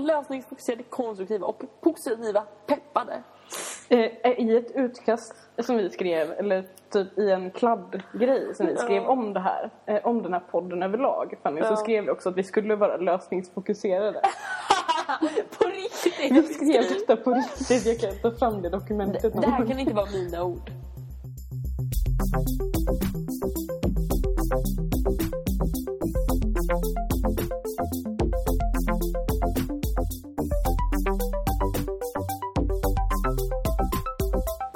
lösningsfokuserade, konstruktiva och positiva, peppade. Eh, I ett utkast som vi skrev, eller typ i en kladdgrej som vi skrev Ja. om det här, eh, om den här podden överlag, Fanny, så skrev vi också att vi skulle vara lösningsfokuserade. På riktigt! Vi skrev detta på riktigt, jag kan ta fram det dokumentet. Det här kan inte vara mina ord.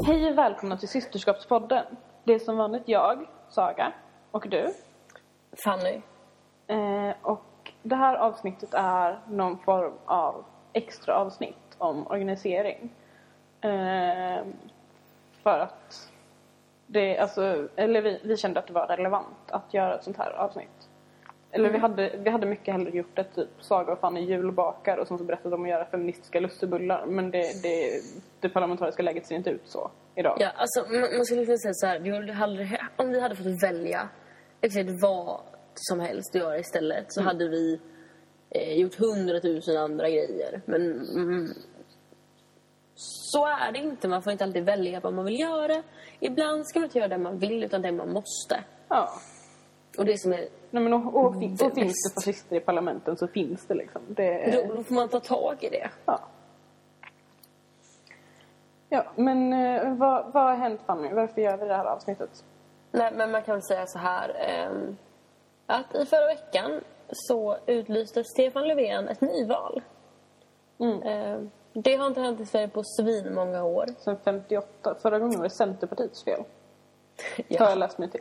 Hej och välkomna till Systerskapspodden. Det är som vanligt jag, Saga, och du. Fanny. Eh, och det här avsnittet är någon form av extra avsnitt om organisering. Eh, för att det, alltså, eller vi, vi kände att det var relevant att göra ett sånt här avsnitt. Eller vi, hade, vi hade mycket hellre gjort ett typ Saga och Fanny julbakar och som så berättade om att göra feministiska lussebullar. Men det, det, det parlamentariska läget ser inte ut så idag. Ja, alltså man, man skulle kunna säga så här, vi hade, om vi hade fått välja exakt vad som helst att göra istället så hade vi eh, gjort hundratusen andra grejer. Men mm, så är det inte. Man får inte alltid välja vad man vill göra. Ibland ska man inte göra det man vill utan det man måste. Ja. Och det som är... Nej, men och, och, fin, Det och finns det fascister i parlamenten så finns det liksom. Det, Då, då får man ta tag i det. ja. ja, men eh, vad, vad har hänt Fanny? Varför gör vi det här avsnittet? Nej, men man kan väl säga så här. ehm, att i förra veckan så utlyste Stefan Löfven ett nyval. Mm. Ehm, det har inte hänt i Sverige på svin många år. Sen 58, förra gången var det Centerpartiets fel. Har Ja. jag läst mig till.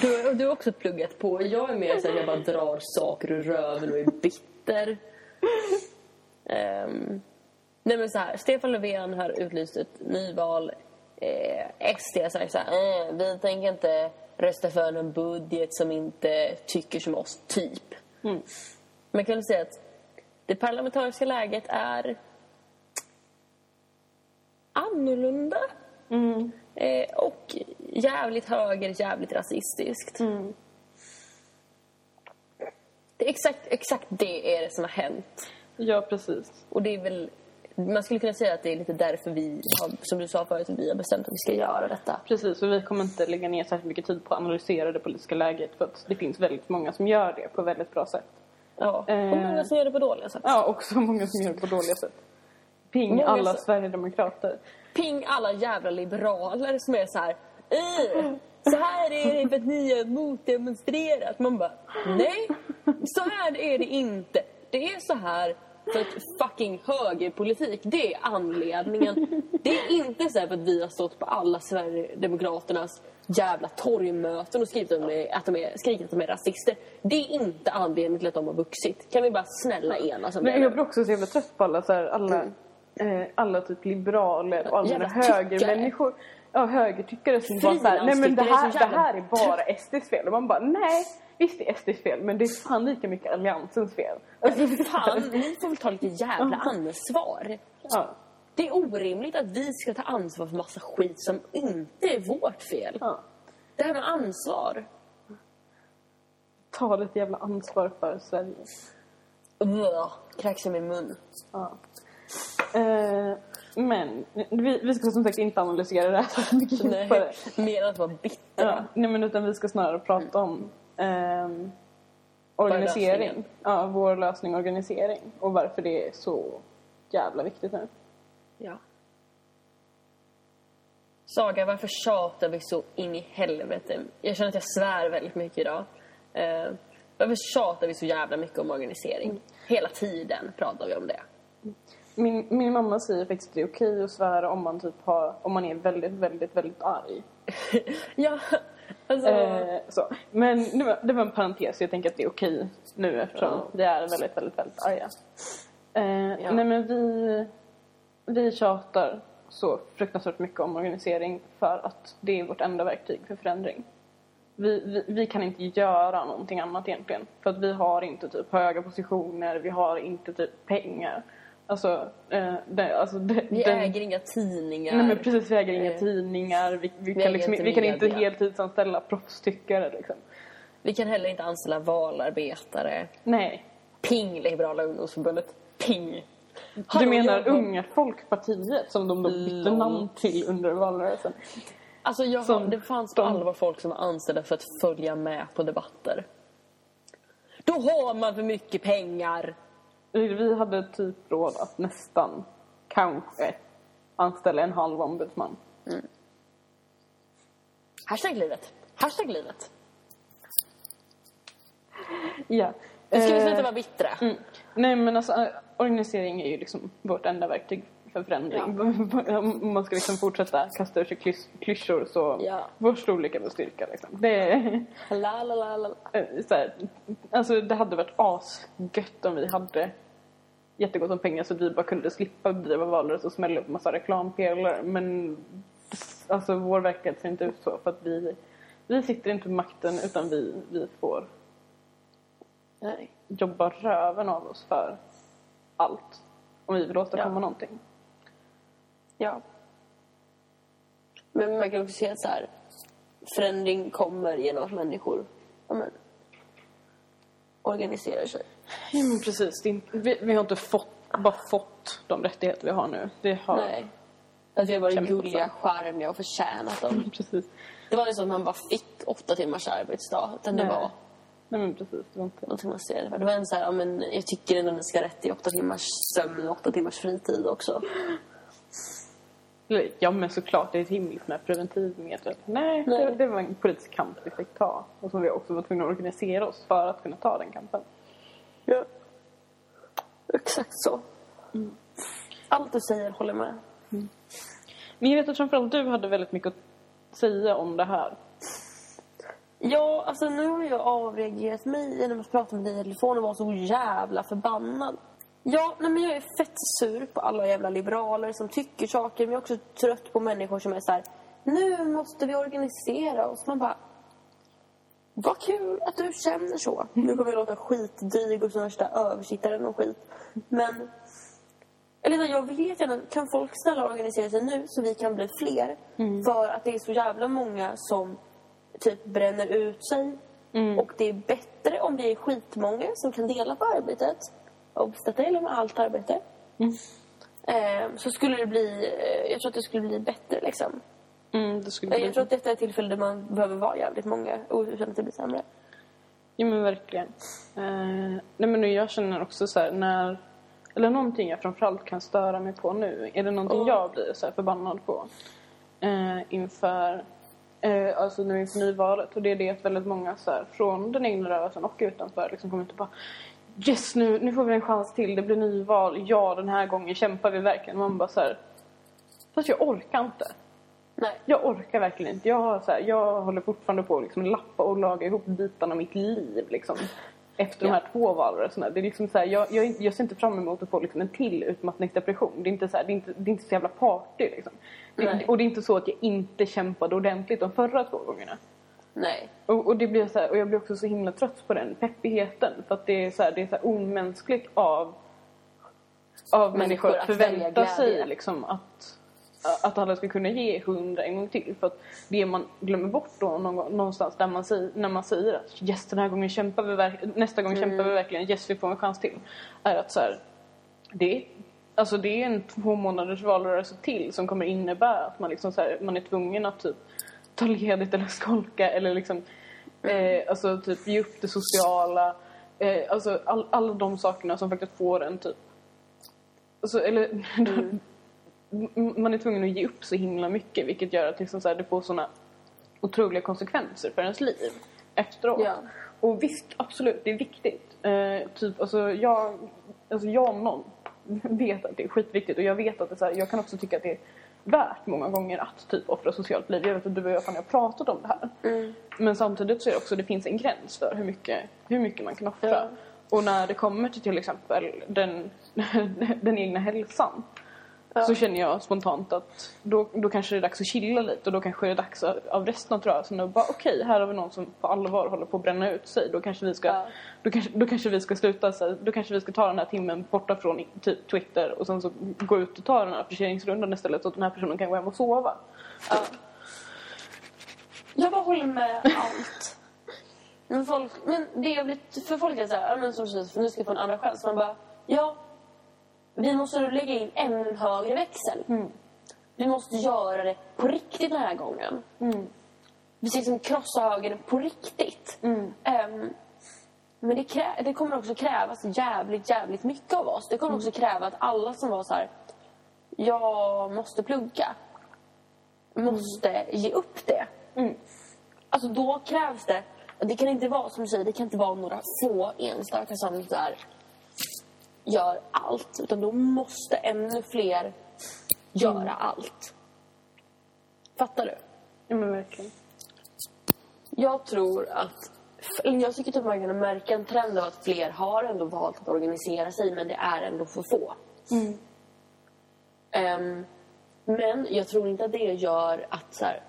Du, du har också pluggat på. Jag är mer så att jag bara drar saker ur röven och är bitter. Ehm, nej men så här, Stefan Löfven har utlyst ett nyval. Eh, SD har sagt så här, eh, vi tänker inte rösta för någon budget som inte tycker som oss, typ. Mm. Man kan väl säga att det parlamentariska läget är annorlunda. Mm. Eh, jävligt höger, jävligt rasistiskt. Mm. Det exakt, exakt det är det som har hänt. Ja, precis. Och det är väl... Man skulle kunna säga att det är lite därför vi, har, som du sa förut, vi har bestämt att vi ska göra detta. Precis, och vi kommer inte lägga ner särskilt mycket tid på att analysera det politiska läget för att det finns väldigt många som gör det på väldigt bra sätt. Ja. Eh. Och många som gör det på dåliga sätt. Ja, också många som gör det på dåliga sätt. Ping Många alla som- Sverigedemokrater. Ping alla jävla liberaler som är så här... "Ih, Så här är det för att ni har motdemonstrerat. Man bara, nej, så här är det inte. Det är så här för att fucking högerpolitik, det är anledningen. Det är inte så här för att vi har stått på alla Sverigedemokraternas jävla torgmöten och skrivit om att de är, skrikit att de är rasister. Det är inte anledningen till att de har vuxit. Kan vi bara snälla enas om det? Jag blir också så jävla trött på alla, så här, alla, eh, alla typ liberaler och alla högermänniskor. Ja, högertyckare som bara såhär, nej men det här, det här är bara SDs fel. Och man bara, nej, visst det är SDs fel, men det är fan lika mycket Alliansens fel. Alltså, Fan, ni får väl ta lite jävla ansvar. Ja, Det är orimligt att vi ska ta ansvar för massa skit som inte är vårt fel. ja. Det här med ansvar. Ta lite jävla ansvar för Sverige. Ugh, kräks i min mun. Ja. Eh, men vi, vi ska som sagt inte analysera det här så mycket Nej, djupare. mer att vara bitter. Ja, nej men utan vi ska snarare prata om ehm, organisering. Ja, vår lösning organisering. Och varför det är så jävla viktigt nu. Ja. Saga, varför tjatar vi så in i helvete? Jag känner att jag svär väldigt mycket idag. Eh, varför tjatar vi så jävla mycket om organisering? Hela tiden pratar vi om det. Min, min mamma säger faktiskt att det är okej att svära om man, typ har, om man är väldigt, väldigt, väldigt arg. ja, alltså... Eh, så. Men det var, det var en parentes, jag tänker att det är okej nu eftersom Ja. vi är väldigt, väldigt, väldigt arga. Eh, Ja. Nej men vi, vi tjatar så fruktansvärt mycket om organisering för att det är vårt enda verktyg för förändring. Vi, vi, vi kan inte göra någonting annat egentligen. För att vi har inte typ höga positioner, vi har inte typ pengar. Alltså, eh, det, alltså det, Vi den- äger inga tidningar. Nej men precis, vi äger inga Eh, tidningar. Vi, vi, vi kan, liksom, inte vi kan inte heltidsanställa proffstyckare liksom. Vi kan heller inte anställa valarbetare. Nej. Ping, Liberala ungdomsförbundet. Ping. Du Hallå, menar jag- Unga Folkpartiet som de då bytte Lol. namn till under valrörelsen? Alltså jag, Som det fanns de- på allvar folk som var anställda för att följa med på debatter. Då har man för mycket pengar. Vi hade typ råd att nästan, kanske, anställa en halv ombudsman. Hashtag livet. Hashtag livet. Ja. Ska vi Eh, sluta vara bittra? Mm. Nej men alltså eh, organisering är ju liksom vårt enda verktyg för förändring. Om man ska liksom fortsätta kasta ur sig klys- klyschor så Ja. vår storlek är vår styrka liksom. Det la, la, la. la. eh, så här, alltså det hade varit asgött om vi hade jättegott om pengar så vi bara kunde slippa bedriva valrörelse och smälla upp massa reklampelare. Men alltså vår verklighet ser inte ut så för att vi, vi sitter inte på makten utan vi, vi får Nej. jobba röven av oss för allt. Om vi vill åstadkomma Ja. någonting. Ja. Men man kan också säga att så här, förändring kommer genom att människor ja, men, organiserar sig. Ja men precis. Är vi, vi har inte fått, bara fått de rättigheter vi har nu. Det har... Nej. Att vi har varit gulliga, charmiga och förtjänat dem. Precis. Det var inte så att man bara fick åtta timmars arbetsdag. Utan det Nej. var Nej men precis. Det var inte... någonting man ser. Det var en så här, ja, men jag tycker ändå ni ska ha rätt till åtta timmars sömn och åtta timmars fritid också. Ja men såklart, det är rimligt med preventivmedel. Nej, Nej. Det, det var en politisk kamp vi fick ta. Och som vi också var tvungna att organisera oss för att kunna ta den kampen. Ja. Exakt så. Allt du säger håller med. Men jag vet att framförallt du hade väldigt mycket att säga om det här. Ja, alltså nu har jag avreagerat mig genom att prata med dig i telefon och vara så jävla förbannad. Ja, nej men jag är fett sur på alla jävla liberaler som tycker saker. Men jag är också trött på människor som är så här. Nu måste vi organisera oss. Man bara... Vad kul att du känner så. Nu kommer jag låta skitdryg och som värsta översittaren och skit. Men... Eller jag vill jättegärna... Kan folk snälla organisera sig nu så vi kan bli fler? För att det är så jävla många som typ bränner ut sig. Och det är bättre om det är skitmånga som kan dela på arbetet. Och detta gäller med allt arbete. Eh, så skulle det bli... Eh, jag tror att det skulle bli bättre liksom. Mm, bli... Jag tror att detta är ett tillfälle där man behöver vara jävligt många och utan att det blir sämre. Ja men verkligen. Eh, nej men jag känner också så här när... Eller någonting jag framförallt kan störa mig på nu. Är det någonting Mm. jag blir så förbannad på? Eh, inför... Eh, alltså nu inför nyvalet. Och det är det att väldigt många så här, från den egna rörelsen och utanför liksom kommer inte bara Yes nu, nu får vi en chans till. Det blir nyval. Ja den här gången kämpar vi verkligen. Man bara så här. Fast jag orkar inte. Nej. Jag orkar verkligen inte. Jag, så här, jag håller fortfarande på att liksom lappa och laga ihop bitarna av mitt liv. Liksom, efter Ja. de här två valrörelserna. Det är liksom så här, jag, jag, jag ser inte fram emot att få liksom en till utmattningsdepression. Det är inte så, här, det är inte, det är inte så jävla party. Liksom. Det, och det är inte så att jag inte kämpade ordentligt de förra två gångerna. Nej. Och, och, det blir så här, och jag blir också så himla trött på den peppigheten. För att det är så här, det är så omänskligt av, av Människor människor att förvänta sig liksom att, att alla ska kunna ge hundra en gång till. För att det man glömmer bort då någonstans där man säger, när man säger att yes den här gången kämpar vi nästa gång kämpar vi verkligen, yes vi får en chans till. Är att så här, det är, alltså det är en två månaders valrörelse till som kommer innebära att man liksom så här, man är tvungen att typ ta ledigt eller skolka eller liksom eh, alltså typ ge upp det sociala. Eh, alltså all, alla de sakerna som faktiskt får en typ alltså, eller m- man är tvungen att ge upp så himla mycket vilket gör att liksom så här, det får såna otroliga konsekvenser för ens liv efteråt. Ja. Och visst, absolut, det är viktigt. Eh, typ, alltså, jag, alltså jag om någon vet att det är skitviktigt och jag vet att det så här, jag kan också tycka att det är värt många gånger att typ offra socialt liv. Jag vet att du och jag fan har pratat om det här. Men samtidigt så är det också, det finns en gräns för hur mycket, hur mycket man kan offra. Ja. Och när det kommer till till exempel den, den egna hälsan Ja. så känner jag spontant att då, då kanske det är dags att chilla lite och då kanske det är dags av av resten av rörelsen att bara okej, här har vi någon som på allvar håller på att bränna ut sig. Då kanske vi ska, Ja. då kanske, då kanske vi ska sluta, så här, då kanske vi ska ta den här timmen borta från typ Twitter och sen så gå ut och ta den här apprecieringsrundan istället så att den här personen kan gå hem och sova. Ja. Jag bara håller med allt. Men, folk, men det är lite, för folk är så här, men som nu ska jag få en andra chans. Man bara, ja, vi måste lägga in ännu högre växel. Vi måste göra det på riktigt den här gången. Vi ska liksom krossa högern på riktigt. Ehm, men det, krä- det kommer också krävas jävligt, jävligt mycket av oss. Det kommer också kräva att alla som var så här, jag måste plugga, måste ge upp det. Alltså då krävs det, det kan inte vara som du säger, det kan inte vara några få enstaka som där gör allt. Utan då måste ännu fler göra allt. Fattar du? Ja, men verkligen. Jag tror att... Jag tycker typ man kan märka en trend av att fler har ändå valt att organisera sig men det är ändå för få. Ehm, men jag tror inte att det gör att så här,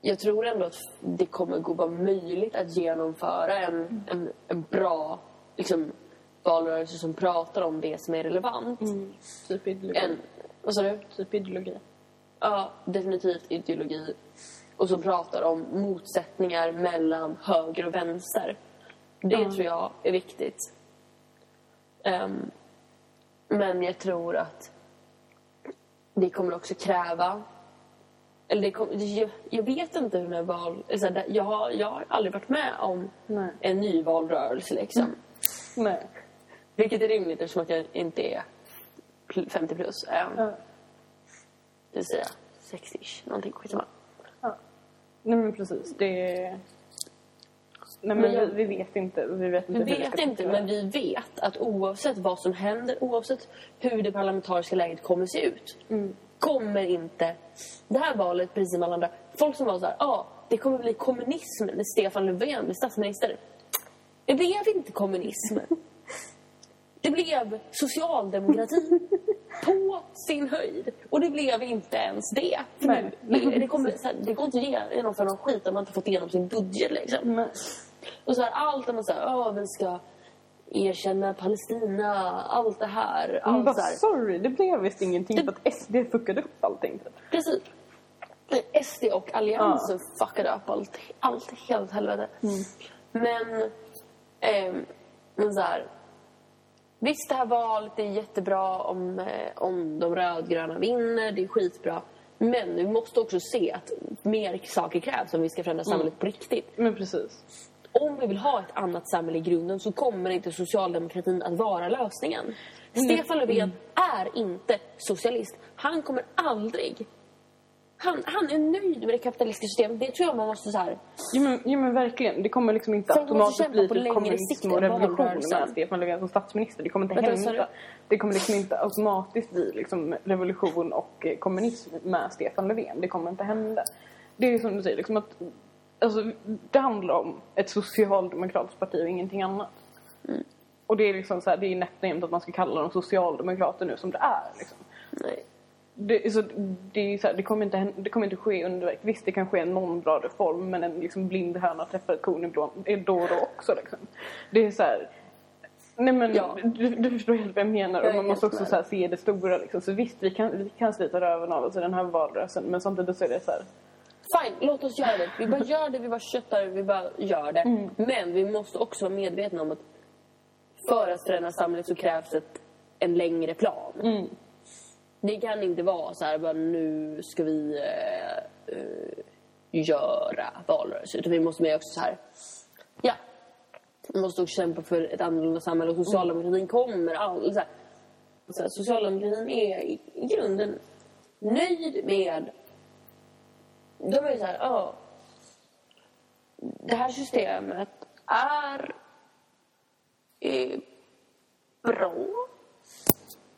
Jag tror ändå att det kommer gå vara möjligt att genomföra en, en, en bra liksom, valrörelse som pratar om det som är relevant. Typ ideologi. En, vad sa du? Typ ideologi. Ja, definitivt ideologi. Och som pratar om motsättningar mellan höger och vänster. Det tror jag är viktigt. Ehm, men jag tror att det kommer också kräva... Eller det kom, jag, jag vet inte hur den här val... eller så här, jag, har, jag har aldrig varit med om Nej. en ny valrörelse. Liksom. Nej. Vilket är rimligt eftersom att jag inte är pl- 50 plus. Um, Ja. Det vill säga 60-ish, någonting skitsamma. Ja. Nej men precis. Det är... Nej men, Men jag- vi, vet inte. Vi vet inte Vi vet inte, men vi vet att oavsett vad som händer, oavsett hur det parlamentariska läget kommer se ut, kommer inte det här valet, precis som alla andra, folk som var så här, ja, ah, det kommer bli kommunism när Stefan Löfven blir statsminister. Det blev inte kommunism. Det blev socialdemokrati på sin höjd. Och det blev inte ens det. För Nej. nu, det, kommer, här, det går inte att genomföra någon skit om man inte fått igenom sin budget. Liksom. Nej. Och så här, allt om man säger, vi ska erkänna Palestina, allt det här. Men Allt bara, här. sorry, det blev visst ingenting för att SD fuckade upp allting. Precis. SD och Alliansen fuckade upp allt, allt helt helvete. Men, ehm, men så här. Visst, det här valet är jättebra om, eh, om de rödgröna vinner. Det är skitbra. Men vi måste också se att mer saker krävs om vi ska förändra samhället på riktigt. Men precis. om vi vill ha ett annat samhälle i grunden så kommer inte socialdemokratin att vara lösningen. Stefan Löfven är inte socialist. Han kommer aldrig... Han, han är nöjd med det kapitalistiska systemet. Det tror jag man måste så här... Jo men, jo men verkligen, det kommer liksom inte Folk automatiskt bli typ kommunism och revolution med Stefan Löfven som statsminister. Det kommer inte Vänta, hända. Det kommer liksom inte automatiskt bli liksom revolution och eh, kommunism med Stefan Löfven. Det kommer inte hända. Det är som du säger, liksom att alltså, det handlar om ett socialdemokratiskt parti och ingenting annat. Mm. Och det är liksom så här, det är nätt och jämnt att man ska kalla dem socialdemokrater nu som det är. Liksom. Nej. Det, så det, så här, det, kommer inte, det kommer inte ske under Visst, det kan ske någon bra reform men en liksom blind höna träffar ett korn i blå, är då och då också. Liksom. Det är så här... Nej men Ja. du, du förstår helt vad jag menar. Jag Och man måste också så här, se det stora. Liksom. Så visst, vi kan, vi kan slita röven av oss i den här valrörelsen men samtidigt så är det så här... Fine, låt oss göra det. Vi bara gör det, vi bara köttar vi bara gör det. Men vi måste också vara medvetna om att för att förändra samhället så krävs ett, en längre plan. Det kan inte vara så här, bara nu ska vi eh, eh göra valrörelse. Utan vi måste med också så här, ja. Vi måste också kämpa för ett annorlunda samhälle och socialdemokratin kommer aldrig så här. Så här, socialdemokratin är i, i grunden nöjd med de är så här, ja. Det här systemet är, är bra.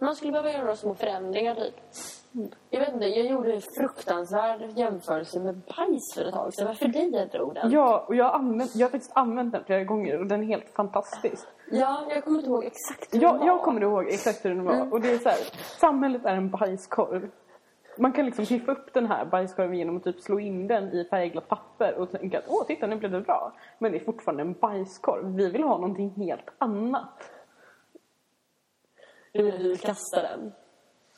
Man skulle behöva göra små förändringar typ. Jag vet inte, jag gjorde en fruktansvärd jämförelse med bajs för ett tag sedan. Varför dig jag drog den? Ja, och jag har, använt, jag har faktiskt använt den flera gånger och den är helt fantastisk. Ja, jag kommer inte ihåg exakt hur det Jag, var. jag kommer ihåg exakt hur den var. Och det är så här, samhället är en bajskorv. Man kan liksom piffa upp den här bajskorven genom att typ slå in den i färgglatt papper och tänka att åh titta nu blev det bra. Men det är fortfarande en bajskorv. Vi vill ha någonting helt annat. Du vill kasta den?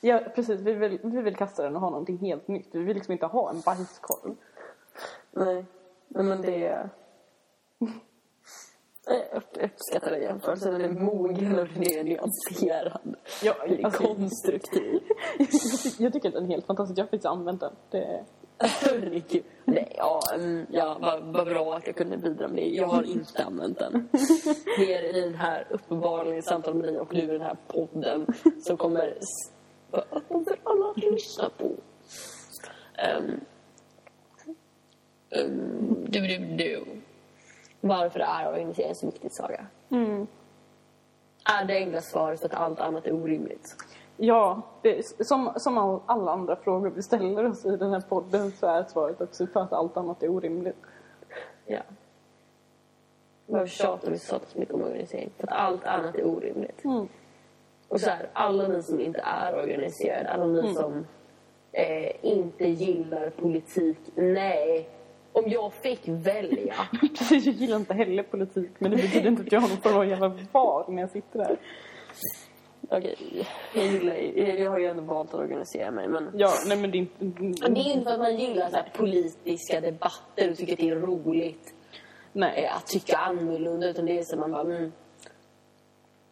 Ja precis, vi vill, vi vill kasta den och ha någonting helt nytt. Vi vill liksom inte ha en bajskorv. Nej. Nej, men det... Jag uppskattar den jämförelsen. Den är mogen och den är nyanserad. Ja, alltså- konstruktiv. jag, tycker, jag tycker den är helt fantastisk. Jag har faktiskt använt den. Det, Herregud. Nej, ja, mm, ja vad, vad bra att jag kunde bidra med det. Jag har inte använt den. Mer i den här uppenbarligen samtal med dig och nu i den här podden som kommer vara öppen för alla att lyssna på. Um, um, du, du, du. Varför är organisering så viktigt, Saga? mm. Är det enkla svaret att allt annat är orimligt? Ja, det, som, som all, alla andra frågor vi ställer oss i den här podden så är svaret också för att allt annat är orimligt. Ja. Varför tjatar vi så mycket om organisering? För att allt annat är orimligt. Mm. Och så här, alla ni som inte är organiserade, alla ni som eh, inte gillar politik. Nej, om jag fick välja. Precis, jag gillar inte heller politik men det betyder inte att jag har någon form av jävla val när jag sitter där. Okej, jag gillar jag, jag har ju ändå valt att organisera mig. Men Ja, nej men det är inte... det är inte för att man gillar så här, politiska debatter och tycker att det är roligt Nej. att tycka annorlunda. Utan det är så man bara, mm,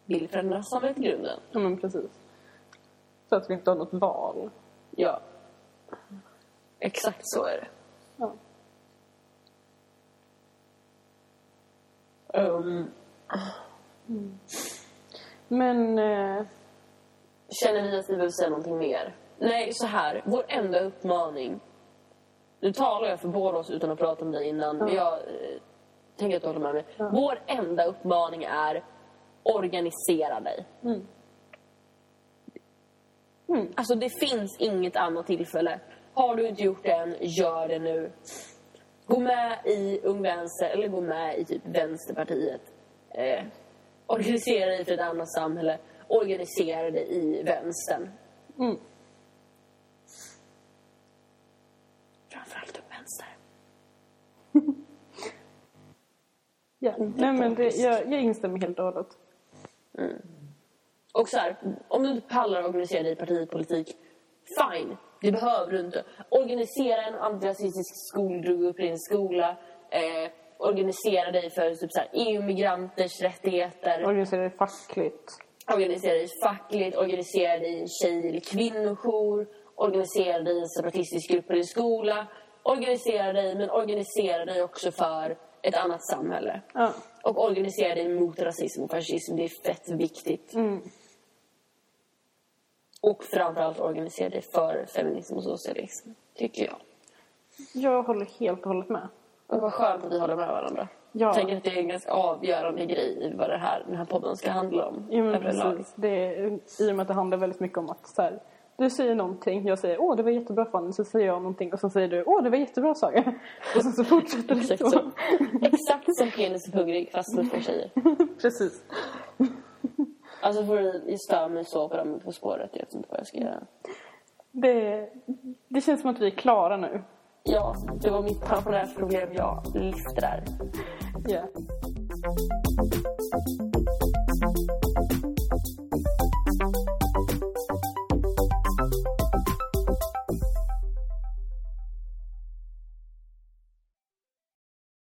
vill förändra samhället i grunden. Ja men precis. För att vi inte har något val. Ja. Exakt så är det. Ja. Um, Men... Eh, känner ni att ni vill säga någonting mer? Nej, så här. Vår enda uppmaning. Nu talar jag för båda oss utan att prata om dig innan. Men jag eh, tänker att du håller med mig. Vår enda uppmaning är organisera dig. Mm. Alltså det finns inget annat tillfälle. Har du inte gjort det än, gör det nu. Gå med i Ung Vänster eller gå med i typ Vänsterpartiet. Eh, organisera dig för ett annat samhälle. Organisera dig i vänstern. Mm. Framförallt Vänster. ja. Nej men det, jag, jag instämmer helt och hållet. Och så här, om du inte pallar organisera dig i partipolitik, fine. Det behöver du inte. Organisera en antirasistisk skolgrupp i din skola. Eh, organisera dig för typ EU-migranters rättigheter. Organisera det fackligt. Organisera dig fackligt. Organisera dig i en tjej eller kvinnojour. Organisera dig i en separatistisk grupp din skola. Organisera dig, men organisera dig också för ett annat samhälle. Ja. Och organisera dig mot rasism och fascism. Det är fett viktigt. Mm. Och framförallt organisera dig för feminism och socialism, tycker jag. Jag håller helt och hållet med. Och vad skönt att vi håller med varandra. Ja. Jag tänker att det är en ganska avgörande grej i vad det här, den här podden ska handla om. Jo men precis. Det är, I och med att det handlar väldigt mycket om att så här, du säger någonting, jag säger åh det var jättebra Fanny, så säger jag någonting och så säger du åh det var jättebra Saga. Och sen så fortsätter det Exakt så. så. Exakt som penis och hungrig fast med två tjejer. precis. Alltså för jag stör mig så på dem På spåret. Jag vet inte vad jag ska göra. Det, det känns som att vi är klara nu. Ja, det var mitt pensionärsproblem jag lyfte där.